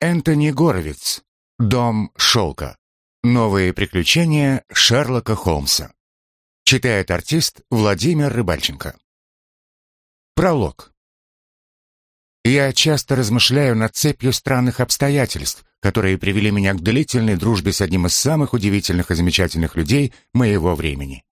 Энтони Горовиц. Дом шелка. Новые приключения Шерлока Холмса. Читает артист Владимир Рыбальченко. Пролог. Я часто размышляю над цепью странных обстоятельств, которые привели меня к длительной дружбе с одним из самых удивительных и замечательных людей моего времени.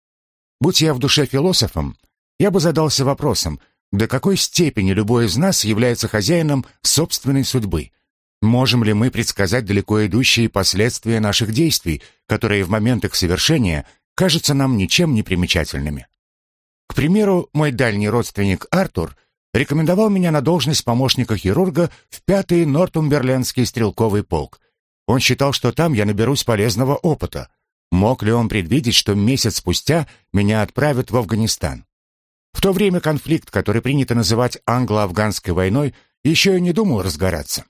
Будь я в душе философом, я бы задался вопросом, до какой степени любой из нас является хозяином собственной судьбы – Можем ли мы предсказать далеко идущие последствия наших действий, которые в момент их совершения кажутся нам ничем не примечательными? К примеру, мой дальний родственник Артур рекомендовал меня на должность помощника хирурга в пятый Нортумберлендский стрелковый полк. Он считал, что там я наберусь полезного опыта. Мог ли он предвидеть, что месяц спустя меня отправят в Афганистан? В то время конфликт, который принято называть англо-афганской войной, еще и не думал разгораться.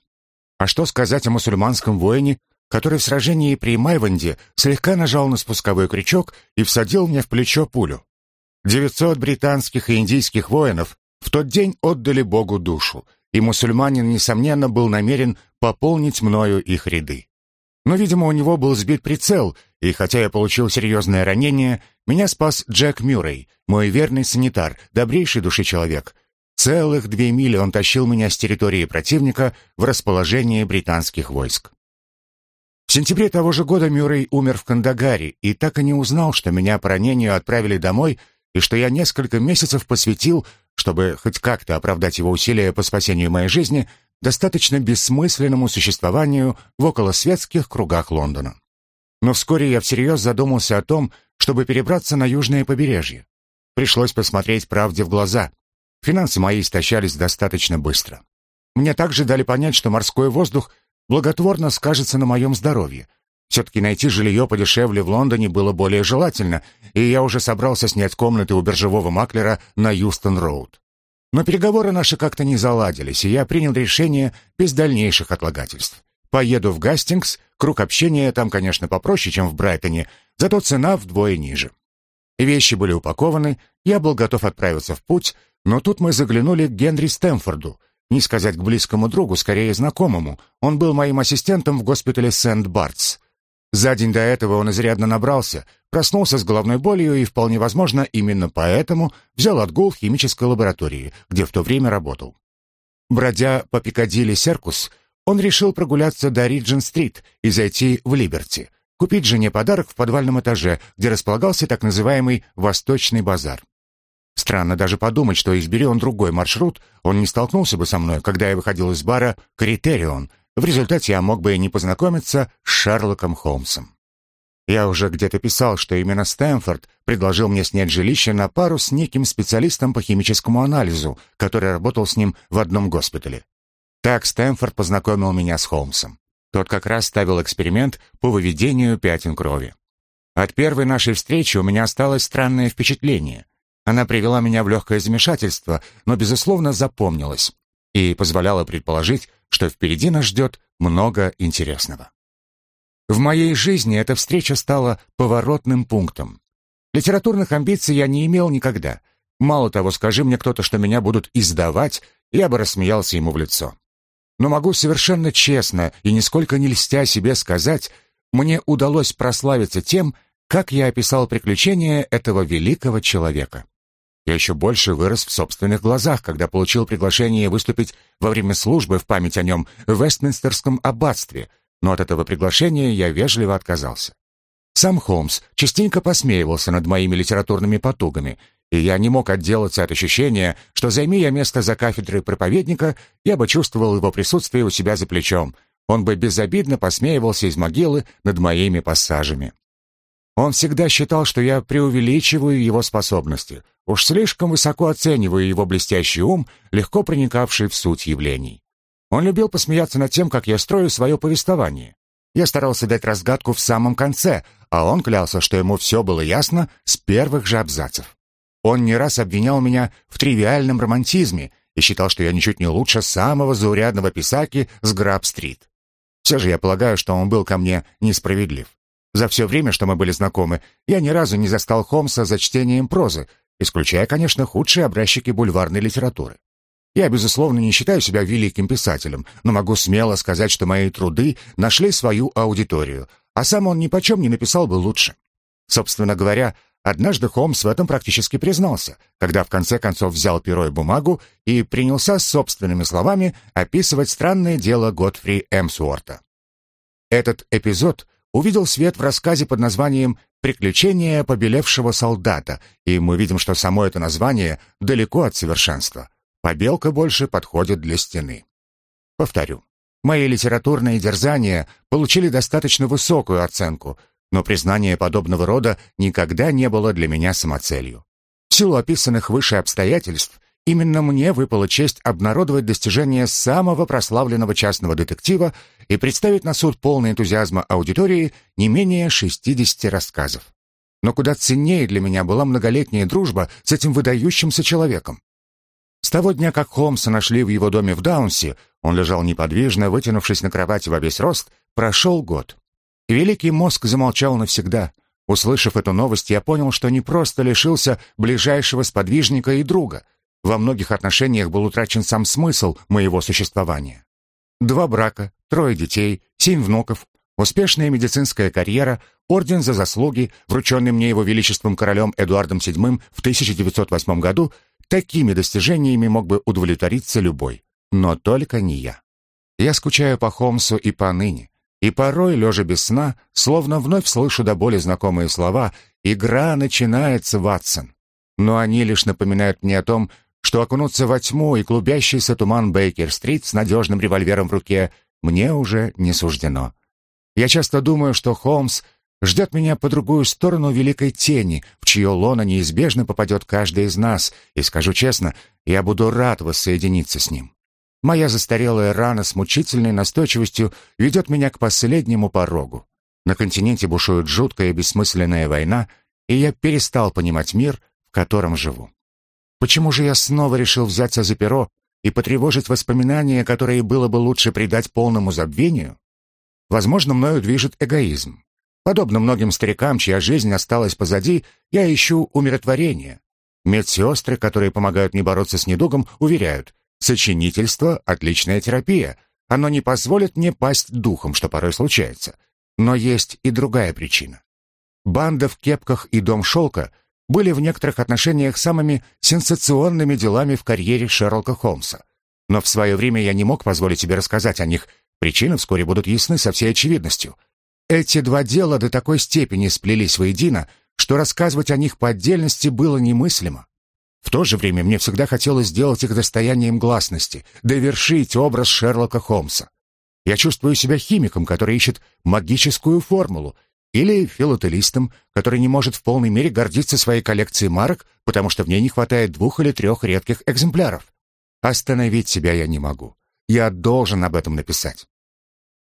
А что сказать о мусульманском воине, который в сражении при Майванде слегка нажал на спусковой крючок и всадил мне в плечо пулю? 900 британских и индийских воинов в тот день отдали Богу душу, и мусульманин, несомненно, был намерен пополнить мною их ряды. Но, видимо, у него был сбит прицел, и хотя я получил серьезное ранение, меня спас Джек Мюррей, мой верный санитар, добрейший души человек, Целых две мили он тащил меня с территории противника в расположение британских войск. В сентябре того же года Мюррей умер в Кандагаре и так и не узнал, что меня по ранению отправили домой и что я несколько месяцев посвятил, чтобы хоть как-то оправдать его усилия по спасению моей жизни, достаточно бессмысленному существованию в околосветских кругах Лондона. Но вскоре я всерьез задумался о том, чтобы перебраться на южное побережье. Пришлось посмотреть правде в глаза — Финансы мои истощались достаточно быстро. Мне также дали понять, что морской воздух благотворно скажется на моем здоровье. Все-таки найти жилье подешевле в Лондоне было более желательно, и я уже собрался снять комнаты у биржевого маклера на Юстон-Роуд. Но переговоры наши как-то не заладились, и я принял решение без дальнейших отлагательств. Поеду в Гастингс, круг общения там, конечно, попроще, чем в Брайтоне, зато цена вдвое ниже. Вещи были упакованы, я был готов отправиться в путь, но тут мы заглянули к Генри Стэмфорду, не сказать к близкому другу, скорее знакомому. Он был моим ассистентом в госпитале Сент-Бартс. За день до этого он изрядно набрался, проснулся с головной болью и, вполне возможно, именно поэтому взял отгул в химической лаборатории, где в то время работал. Бродя по Пикадилли Серкус, он решил прогуляться до Риджин-стрит и зайти в Либерти, купить жене подарок в подвальном этаже, где располагался так называемый «Восточный базар». Странно даже подумать, что избери он другой маршрут, он не столкнулся бы со мной, когда я выходил из бара «Критерион». В результате я мог бы и не познакомиться с Шерлоком Холмсом. Я уже где-то писал, что именно Стэнфорд предложил мне снять жилище на пару с неким специалистом по химическому анализу, который работал с ним в одном госпитале. Так Стэнфорд познакомил меня с Холмсом. Тот как раз ставил эксперимент по выведению пятен крови. От первой нашей встречи у меня осталось странное впечатление. Она привела меня в легкое замешательство, но, безусловно, запомнилась и позволяла предположить, что впереди нас ждет много интересного. В моей жизни эта встреча стала поворотным пунктом. Литературных амбиций я не имел никогда. Мало того, скажи мне кто-то, что меня будут издавать, я бы рассмеялся ему в лицо. Но могу совершенно честно и нисколько не льстя себе сказать, мне удалось прославиться тем, как я описал приключения этого великого человека. Я еще больше вырос в собственных глазах, когда получил приглашение выступить во время службы в память о нем в Вестминстерском аббатстве, но от этого приглашения я вежливо отказался. Сам Холмс частенько посмеивался над моими литературными потугами, и я не мог отделаться от ощущения, что, займи я место за кафедрой проповедника, я бы чувствовал его присутствие у себя за плечом. Он бы безобидно посмеивался из могилы над моими пассажами. Он всегда считал, что я преувеличиваю его способности, уж слишком высоко оцениваю его блестящий ум, легко проникавший в суть явлений. Он любил посмеяться над тем, как я строю свое повествование. Я старался дать разгадку в самом конце, а он клялся, что ему все было ясно с первых же абзацев. Он не раз обвинял меня в тривиальном романтизме и считал, что я ничуть не лучше самого заурядного писаки с Граб-стрит. Все же я полагаю, что он был ко мне несправедлив. За все время, что мы были знакомы, я ни разу не застал Холмса за чтением прозы, исключая, конечно, худшие образчики бульварной литературы. Я, безусловно, не считаю себя великим писателем, но могу смело сказать, что мои труды нашли свою аудиторию, а сам он ни почем не написал бы лучше. Собственно говоря, однажды Холмс в этом практически признался, когда в конце концов взял перо и бумагу и принялся собственными словами описывать странное дело Готфри Эмсуорта. Этот эпизод увидел свет в рассказе под названием «Приключения побелевшего солдата», и мы видим, что само это название далеко от совершенства. Побелка больше подходит для стены. Повторю, мои литературные дерзания получили достаточно высокую оценку, но признание подобного рода никогда не было для меня самоцелью. В силу описанных выше обстоятельств, именно мне выпала честь обнародовать достижения самого прославленного частного детектива и представить на суд полный энтузиазма аудитории не менее 60 рассказов. Но куда ценнее для меня была многолетняя дружба с этим выдающимся человеком. С того дня, как Холмса нашли в его доме в Даунсе, он лежал неподвижно, вытянувшись на кровати во весь рост, прошел год. великий мозг замолчал навсегда. Услышав эту новость, я понял, что не просто лишился ближайшего сподвижника и друга. Во многих отношениях был утрачен сам смысл моего существования. Два брака, трое детей, семь внуков, успешная медицинская карьера, орден за заслуги, врученный мне его величеством королем Эдуардом VII в 1908 году, Такими достижениями мог бы удовлетвориться любой, но только не я. Я скучаю по Холмсу и по ныне, и порой, лежа без сна, словно вновь слышу до боли знакомые слова «Игра начинается, Ватсон». Но они лишь напоминают мне о том, что окунуться во тьму и клубящийся туман Бейкер-стрит с надежным револьвером в руке мне уже не суждено. Я часто думаю, что Холмс ждет меня по другую сторону великой тени, в чье лоно неизбежно попадет каждый из нас, и скажу честно, я буду рад воссоединиться с ним. Моя застарелая рана с мучительной настойчивостью ведет меня к последнему порогу. На континенте бушует жуткая и бессмысленная война, и я перестал понимать мир, в котором живу. Почему же я снова решил взяться за перо и потревожить воспоминания, которые было бы лучше предать полному забвению? Возможно, мною движет эгоизм. Подобно многим старикам, чья жизнь осталась позади, я ищу умиротворения. Медсестры, которые помогают мне бороться с недугом, уверяют, сочинительство — отличная терапия. Оно не позволит мне пасть духом, что порой случается. Но есть и другая причина. Банда в кепках и дом шелка были в некоторых отношениях самыми сенсационными делами в карьере Шерлока Холмса. Но в свое время я не мог позволить себе рассказать о них. Причины вскоре будут ясны со всей очевидностью. Эти два дела до такой степени сплелись воедино, что рассказывать о них по отдельности было немыслимо. В то же время мне всегда хотелось сделать их достоянием гласности, довершить образ Шерлока Холмса. Я чувствую себя химиком, который ищет магическую формулу, или филателистом, который не может в полной мере гордиться своей коллекцией марок, потому что в ней не хватает двух или трех редких экземпляров. Остановить себя я не могу. Я должен об этом написать.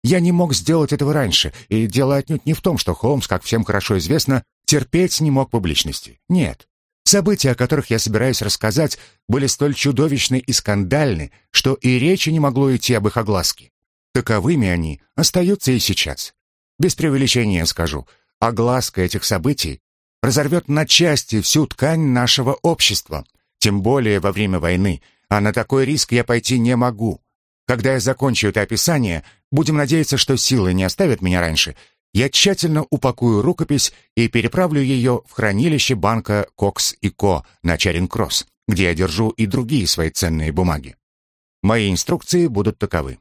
Я не мог сделать этого раньше, и дело отнюдь не в том, что Холмс, как всем хорошо известно, терпеть не мог публичности. Нет. События, о которых я собираюсь рассказать, были столь чудовищны и скандальны, что и речи не могло идти об их огласке. Таковыми они остаются и сейчас. Без преувеличения скажу, огласка этих событий разорвет на части всю ткань нашего общества, тем более во время войны, а на такой риск я пойти не могу. Когда я закончу это описание, будем надеяться, что силы не оставят меня раньше, я тщательно упакую рукопись и переправлю ее в хранилище банка Кокс и Ко на Чаринг-Кросс, где я держу и другие свои ценные бумаги. Мои инструкции будут таковы.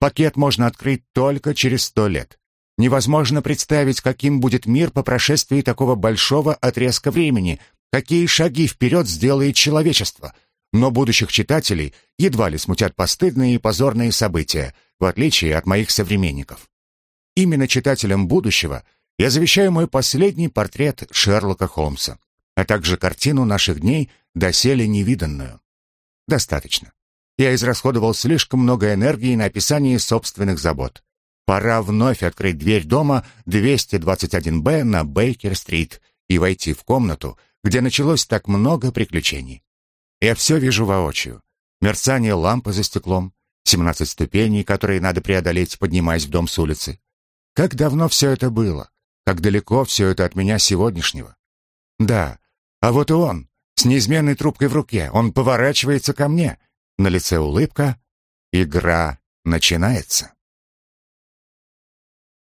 Пакет можно открыть только через сто лет. Невозможно представить, каким будет мир по прошествии такого большого отрезка времени, какие шаги вперед сделает человечество — но будущих читателей едва ли смутят постыдные и позорные события, в отличие от моих современников. Именно читателям будущего я завещаю мой последний портрет Шерлока Холмса, а также картину наших дней, доселе невиданную. Достаточно. Я израсходовал слишком много энергии на описание собственных забот. Пора вновь открыть дверь дома 221-Б на Бейкер-стрит и войти в комнату, где началось так много приключений. Я все вижу воочию. Мерцание лампы за стеклом, 17 ступеней, которые надо преодолеть, поднимаясь в дом с улицы. Как давно все это было? Как далеко все это от меня сегодняшнего? Да, а вот и он, с неизменной трубкой в руке. Он поворачивается ко мне. на лице улыбка. Игра начинается.